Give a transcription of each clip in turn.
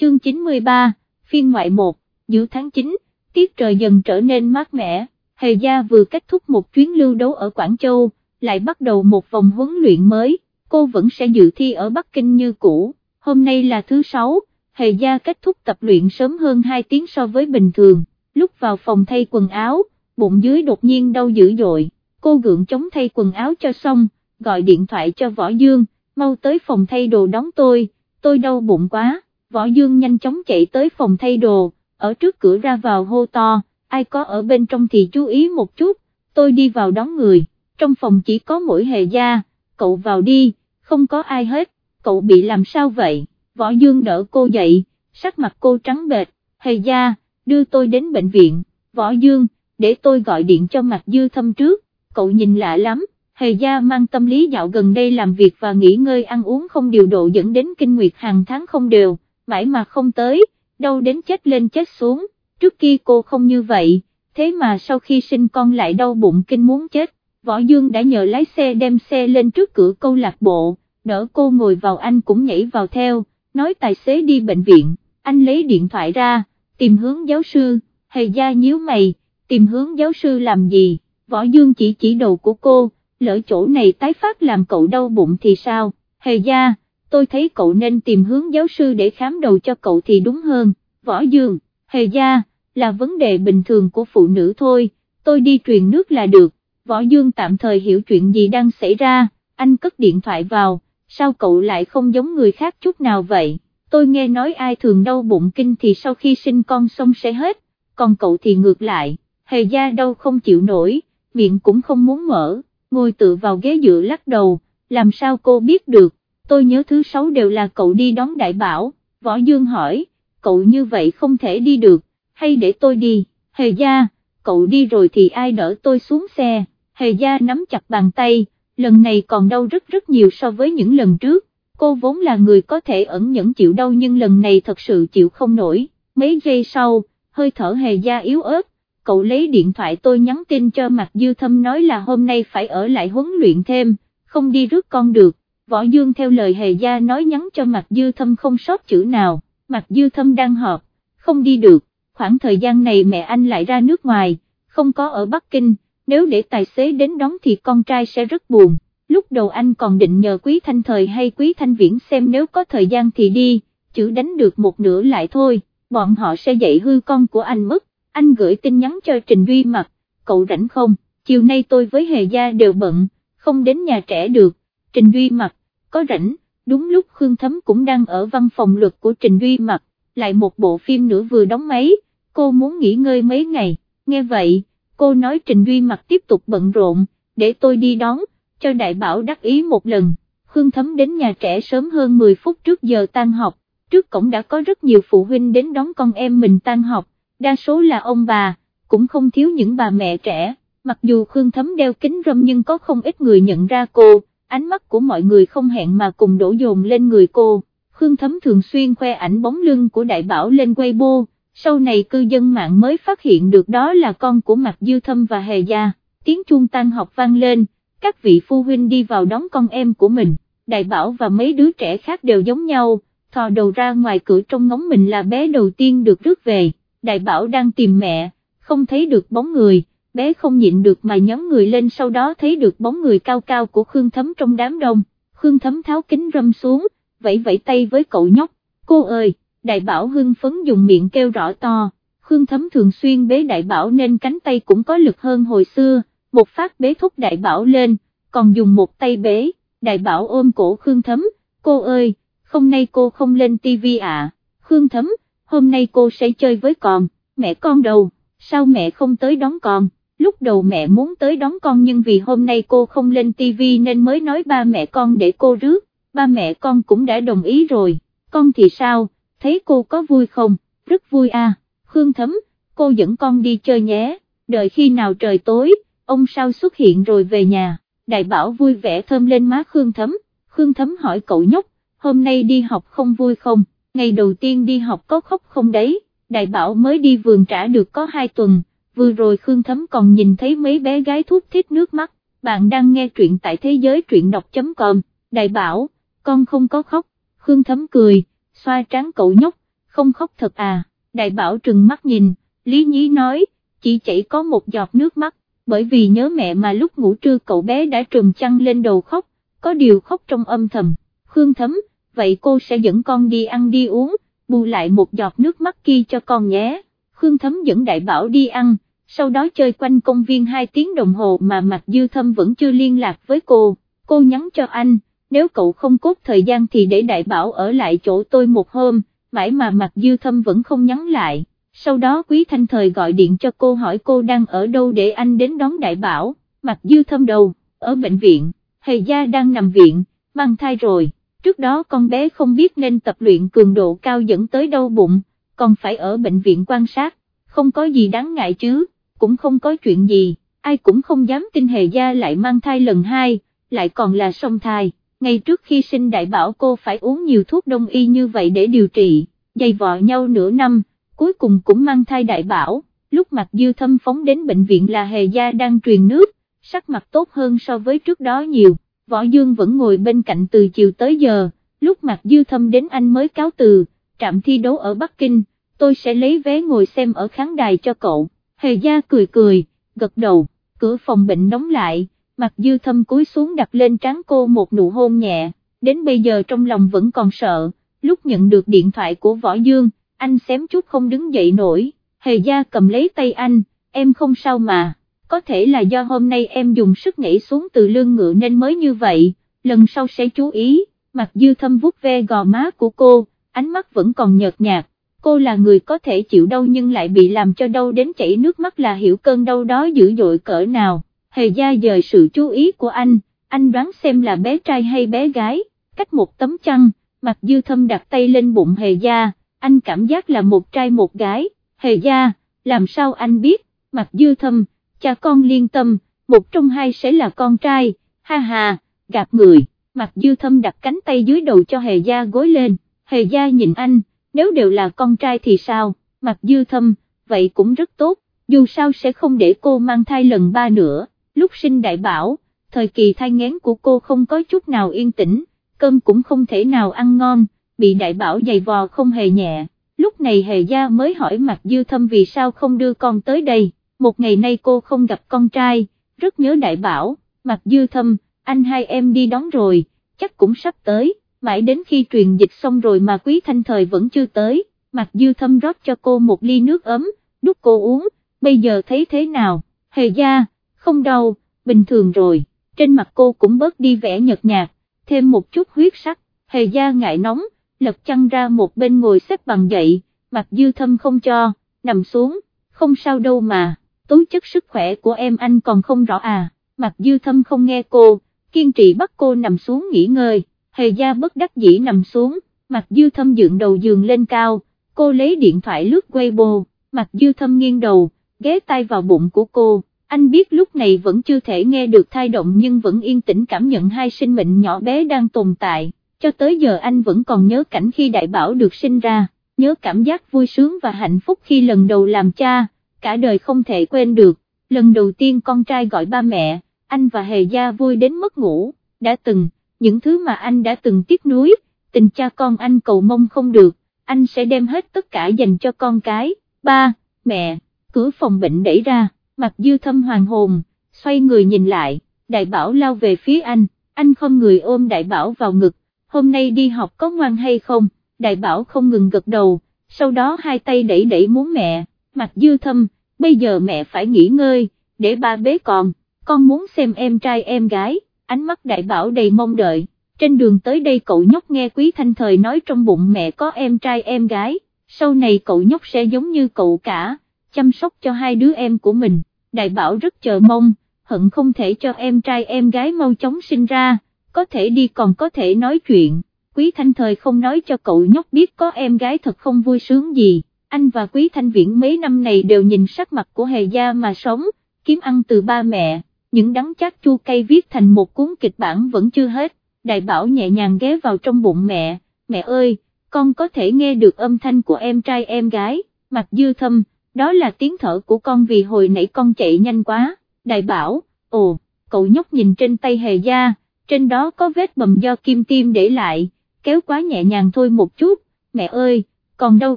chương 93, phiên ngoại 1, giữa tháng 9, tiết trời dần trở nên mát mẻ, Hề Gia vừa kết thúc một chuyến lưu đấu ở Quảng Châu, lại bắt đầu một vòng huấn luyện mới, cô vẫn sẽ dự thi ở Bắc Kinh như cũ, hôm nay là thứ sáu, Hề Gia kết thúc tập luyện sớm hơn 2 tiếng so với bình thường, lúc vào phòng thay quần áo, bụng dưới đột nhiên đau dữ dội, cô gượng chống thay quần áo cho xong, gọi điện thoại cho Võ Dương, mau tới phòng thay đồ đón tôi, tôi đau bụng quá, Võ Dương nhanh chóng chạy tới phòng thay đồ, ở trước cửa ra vào hô to, ai có ở bên trong thì chú ý một chút, tôi đi vào đón người, trong phòng chỉ có mỗi hề gia, cậu vào đi, không có ai hết, cậu bị làm sao vậy, Võ Dương đỡ cô dậy, sắc mặt cô trắng bệch, hề gia, đưa tôi đến bệnh viện, Võ Dương, để tôi gọi điện cho mặt dư thâm trước, cậu nhìn lạ lắm, hề gia mang tâm lý dạo gần đây làm việc và nghỉ ngơi ăn uống không điều độ dẫn đến kinh nguyệt hàng tháng không đều, mãi mà không tới, đâu đến chết lên chết xuống, trước kia cô không như vậy, thế mà sau khi sinh con lại đau bụng kinh muốn chết, Võ Dương đã nhờ lái xe đem xe lên trước cửa câu lạc bộ, đỡ cô ngồi vào anh cũng nhảy vào theo, nói tài xế đi bệnh viện, anh lấy điện thoại ra, tìm hướng giáo sư, hề gia nhíu mày, tìm hướng giáo sư làm gì, Võ Dương chỉ chỉ đầu của cô, lỡ chỗ này tái phát làm cậu đau bụng thì sao, hề gia, tôi thấy cậu nên tìm hướng giáo sư để khám đầu cho cậu thì đúng hơn, Võ Dương, hề gia, là vấn đề bình thường của phụ nữ thôi, tôi đi truyền nước là được, Võ Dương tạm thời hiểu chuyện gì đang xảy ra, anh cất điện thoại vào, sao cậu lại không giống người khác chút nào vậy, tôi nghe nói ai thường đau bụng kinh thì sau khi sinh con xong sẽ hết, còn cậu thì ngược lại, hề gia đau không chịu nổi, miệng cũng không muốn mở, ngồi tự vào ghế dựa lắc đầu, làm sao cô biết được, tôi nhớ thứ sáu đều là cậu đi đón đại bảo, Võ Dương hỏi, cậu như vậy không thể đi được, hay để tôi đi, hề gia, cậu đi rồi thì ai đỡ tôi xuống xe, hề gia nắm chặt bàn tay, lần này còn đau rất rất nhiều so với những lần trước, cô vốn là người có thể ẩn nhẫn chịu đau nhưng lần này thật sự chịu không nổi, mấy giây sau, hơi thở hề gia yếu ớt, cậu lấy điện thoại tôi nhắn tin cho Mạc Dư Thâm nói là hôm nay phải ở lại huấn luyện thêm, không đi rước con được, Võ Dương theo lời hề gia nói nhắn cho Mạc Dư Thâm không sót chữ nào, Mạc Dư Thâm đang họp, không đi được, khoảng thời gian này mẹ anh lại ra nước ngoài, không có ở Bắc Kinh, nếu để tài xế đến đón thì con trai sẽ rất buồn, lúc đầu anh còn định nhờ Quý Thanh Thời hay Quý Thanh Viễn xem nếu có thời gian thì đi, chữ đánh được một nửa lại thôi, bọn họ sẽ dạy hư con của anh mất, anh gửi tin nhắn cho Trình Duy Mặc, cậu rảnh không, chiều nay tôi với Hề Gia đều bận, không đến nhà trẻ được, Trình Duy Mặc, có rảnh, đúng lúc Khương Thấm cũng đang ở văn phòng luật của Trình Duy Mặc, lại một bộ phim nữa vừa đóng máy, cô muốn nghỉ ngơi mấy ngày, nghe vậy, cô nói Trình Duy Mặc tiếp tục bận rộn, để tôi đi đón, cho đại bảo đắc ý một lần, Khương Thấm đến nhà trẻ sớm hơn 10 phút trước giờ tan học, trước cổng đã có rất nhiều phụ huynh đến đón con em mình tan học, đa số là ông bà, cũng không thiếu những bà mẹ trẻ, mặc dù Khương Thấm đeo kính râm nhưng có không ít người nhận ra cô, ánh mắt của mọi người không hẹn mà cùng đổ dồn lên người cô, Khương Thấm thường xuyên khoe ảnh bóng lưng của đại bảo lên Weibo, sau này cư dân mạng mới phát hiện được đó là con của Mạc Dư Thâm và Hề Gia, tiếng chuông tan học vang lên, các vị phu huynh đi vào đón con em của mình, đại bảo và mấy đứa trẻ khác đều giống nhau, thò đầu ra ngoài cửa trong ngóng mình là bé đầu tiên được rước về. Đại bảo đang tìm mẹ, không thấy được bóng người, bé không nhịn được mà nhấn người lên sau đó thấy được bóng người cao cao của Khương Thấm trong đám đông, Khương Thấm tháo kính râm xuống, vẫy vẫy tay với cậu nhóc, cô ơi, đại bảo hưng phấn dùng miệng kêu rõ to, Khương Thấm thường xuyên bế đại bảo nên cánh tay cũng có lực hơn hồi xưa, một phát bế thúc đại bảo lên, còn dùng một tay bế, đại bảo ôm cổ Khương Thấm, cô ơi, hôm nay cô không lên tivi à, Khương Thấm, hôm nay cô sẽ chơi với con, mẹ con đâu, sao mẹ không tới đón con, lúc đầu mẹ muốn tới đón con nhưng vì hôm nay cô không lên tivi nên mới nói ba mẹ con để cô rước, ba mẹ con cũng đã đồng ý rồi, con thì sao, thấy cô có vui không, rất vui à, Khương Thấm, cô dẫn con đi chơi nhé, đợi khi nào trời tối, ông sao xuất hiện rồi về nhà, đại bảo vui vẻ thơm lên má Khương Thấm, Khương Thấm hỏi cậu nhóc, hôm nay đi học không vui không? ngày đầu tiên đi học có khóc không đấy, đại bảo mới đi vườn trả được có hai tuần, vừa rồi Khương Thấm còn nhìn thấy mấy bé gái thuốc thiết nước mắt, bạn đang nghe truyện tại thế giới truyện đọc.com, đại bảo, con không có khóc, Khương Thấm cười, xoa trán cậu nhóc, không khóc thật à, đại bảo trừng mắt nhìn, Lý Nhí nói, chỉ chảy có một giọt nước mắt, bởi vì nhớ mẹ mà lúc ngủ trưa cậu bé đã trùm chăn lên đầu khóc, có điều khóc trong âm thầm, Khương Thấm, vậy cô sẽ dẫn con đi ăn đi uống, bù lại một giọt nước mắt kia cho con nhé, Khương Thấm dẫn đại bảo đi ăn, sau đó chơi quanh công viên 2 tiếng đồng hồ mà Mạc Dư Thâm vẫn chưa liên lạc với cô, cô nhắn cho anh, nếu cậu không cốt thời gian thì để đại bảo ở lại chỗ tôi một hôm, mãi mà Mạc Dư Thâm vẫn không nhắn lại, sau đó Quý Thanh Thời gọi điện cho cô hỏi cô đang ở đâu để anh đến đón đại bảo, Mạc Dư Thâm đầu, ở bệnh viện, Hề Gia đang nằm viện, mang thai rồi, trước đó con bé không biết nên tập luyện cường độ cao dẫn tới đau bụng, còn phải ở bệnh viện quan sát, không có gì đáng ngại chứ cũng không có chuyện gì, ai cũng không dám tin hề gia lại mang thai lần hai, lại còn là song thai, ngay trước khi sinh đại bảo cô phải uống nhiều thuốc đông y như vậy để điều trị, dày vò nhau nửa năm, cuối cùng cũng mang thai đại bảo, lúc mặt dư thâm phóng đến bệnh viện là hề gia đang truyền nước, sắc mặt tốt hơn so với trước đó nhiều, võ dương vẫn ngồi bên cạnh từ chiều tới giờ, lúc mặt dư thâm đến anh mới cáo từ, trạm thi đấu ở Bắc Kinh, tôi sẽ lấy vé ngồi xem ở khán đài cho cậu. Hề gia cười cười, gật đầu, cửa phòng bệnh đóng lại, mặt dư thâm cúi xuống đặt lên trán cô một nụ hôn nhẹ, đến bây giờ trong lòng vẫn còn sợ, lúc nhận được điện thoại của Võ Dương, anh xém chút không đứng dậy nổi, hề gia cầm lấy tay anh, em không sao mà, có thể là do hôm nay em dùng sức nhảy xuống từ lưng ngựa nên mới như vậy, lần sau sẽ chú ý, mặt dư thâm vuốt ve gò má của cô, ánh mắt vẫn còn nhợt nhạt, cô là người có thể chịu đau nhưng lại bị làm cho đau đến chảy nước mắt là hiểu cơn đau đó dữ dội cỡ nào, hề gia dời sự chú ý của anh, anh đoán xem là bé trai hay bé gái, cách một tấm chăn, mặt dư thâm đặt tay lên bụng hề gia, anh cảm giác là một trai một gái, hề gia, làm sao anh biết, mặt dư thâm, cha con liên tâm, một trong hai sẽ là con trai, ha ha, gạt người, mặt dư thâm đặt cánh tay dưới đầu cho hề gia gối lên, hề gia nhìn anh, nếu đều là con trai thì sao, Mặc dư thâm, vậy cũng rất tốt, dù sao sẽ không để cô mang thai lần ba nữa, lúc sinh đại bảo, thời kỳ thai ngén của cô không có chút nào yên tĩnh, cơm cũng không thể nào ăn ngon, bị đại bảo dày vò không hề nhẹ, lúc này hề gia mới hỏi Mặc dư thâm vì sao không đưa con tới đây, một ngày nay cô không gặp con trai, rất nhớ đại bảo, Mặc dư thâm, anh hai em đi đón rồi, chắc cũng sắp tới mãi đến khi truyền dịch xong rồi mà quý thanh thời vẫn chưa tới, mặt dư thâm rót cho cô một ly nước ấm, đút cô uống, bây giờ thấy thế nào, hề gia, không đau, bình thường rồi, trên mặt cô cũng bớt đi vẻ nhợt nhạt, thêm một chút huyết sắc, hề gia ngại nóng, lật chăn ra một bên ngồi xếp bằng dậy, mặt dư thâm không cho, nằm xuống, không sao đâu mà, tố chất sức khỏe của em anh còn không rõ à, mặt dư thâm không nghe cô, kiên trì bắt cô nằm xuống nghỉ ngơi hề gia bất đắc dĩ nằm xuống, mặt dư thâm dựng đầu giường lên cao, cô lấy điện thoại lướt Weibo, mặt dư thâm nghiêng đầu, ghé tay vào bụng của cô, anh biết lúc này vẫn chưa thể nghe được thai động nhưng vẫn yên tĩnh cảm nhận hai sinh mệnh nhỏ bé đang tồn tại, cho tới giờ anh vẫn còn nhớ cảnh khi đại bảo được sinh ra, nhớ cảm giác vui sướng và hạnh phúc khi lần đầu làm cha, cả đời không thể quên được, lần đầu tiên con trai gọi ba mẹ, anh và hề gia vui đến mất ngủ, đã từng những thứ mà anh đã từng tiếc nuối, tình cha con anh cầu mong không được, anh sẽ đem hết tất cả dành cho con cái, ba, mẹ, cửa phòng bệnh đẩy ra, mặt dư thâm hoàng hồn, xoay người nhìn lại, đại bảo lao về phía anh, anh không người ôm đại bảo vào ngực, hôm nay đi học có ngoan hay không, đại bảo không ngừng gật đầu, sau đó hai tay đẩy đẩy muốn mẹ, mặt dư thâm, bây giờ mẹ phải nghỉ ngơi, để ba bế con, con muốn xem em trai em gái ánh mắt đại bảo đầy mong đợi, trên đường tới đây cậu nhóc nghe quý thanh thời nói trong bụng mẹ có em trai em gái, sau này cậu nhóc sẽ giống như cậu cả, chăm sóc cho hai đứa em của mình, đại bảo rất chờ mong, hận không thể cho em trai em gái mau chóng sinh ra, có thể đi còn có thể nói chuyện, quý thanh thời không nói cho cậu nhóc biết có em gái thật không vui sướng gì, anh và quý thanh viễn mấy năm này đều nhìn sắc mặt của hề gia mà sống, kiếm ăn từ ba mẹ những đắng chát chua cay viết thành một cuốn kịch bản vẫn chưa hết, đại bảo nhẹ nhàng ghé vào trong bụng mẹ, mẹ ơi, con có thể nghe được âm thanh của em trai em gái, mặt dư thâm, đó là tiếng thở của con vì hồi nãy con chạy nhanh quá, đại bảo, ồ, cậu nhóc nhìn trên tay hề da, trên đó có vết bầm do kim tiêm để lại, kéo quá nhẹ nhàng thôi một chút, mẹ ơi, còn đau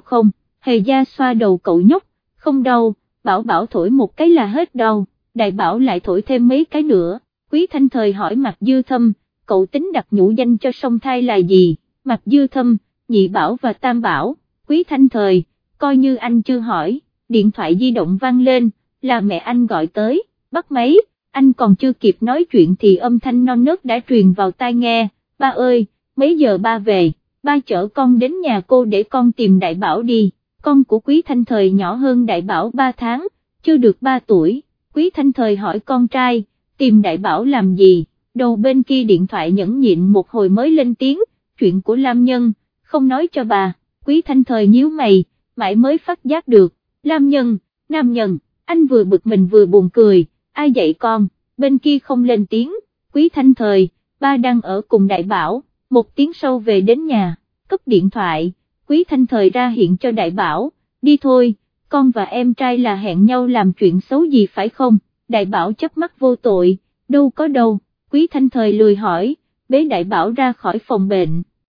không, hề gia xoa đầu cậu nhóc, không đau, bảo bảo thổi một cái là hết đau, đại bảo lại thổi thêm mấy cái nữa, quý thanh thời hỏi mặt dư thâm, cậu tính đặt nhũ danh cho song thai là gì, mặt dư thâm, nhị bảo và tam bảo, quý thanh thời, coi như anh chưa hỏi, điện thoại di động vang lên, là mẹ anh gọi tới, bắt máy, anh còn chưa kịp nói chuyện thì âm thanh non nớt đã truyền vào tai nghe, ba ơi, mấy giờ ba về, ba chở con đến nhà cô để con tìm đại bảo đi, con của quý thanh thời nhỏ hơn đại bảo 3 tháng, chưa được 3 tuổi, quý thanh thời hỏi con trai, tìm đại bảo làm gì, đầu bên kia điện thoại nhẫn nhịn một hồi mới lên tiếng, chuyện của Lam Nhân, không nói cho bà, quý thanh thời nhíu mày, mãi mới phát giác được, Lam Nhân, Nam Nhân, anh vừa bực mình vừa buồn cười, ai dạy con, bên kia không lên tiếng, quý thanh thời, ba đang ở cùng đại bảo, một tiếng sau về đến nhà, cấp điện thoại, quý thanh thời ra hiện cho đại bảo, đi thôi, con và em trai là hẹn nhau làm chuyện xấu gì phải không, đại bảo chấp mắt vô tội, đâu có đâu, quý thanh thời lười hỏi, bế đại bảo ra khỏi phòng bệnh,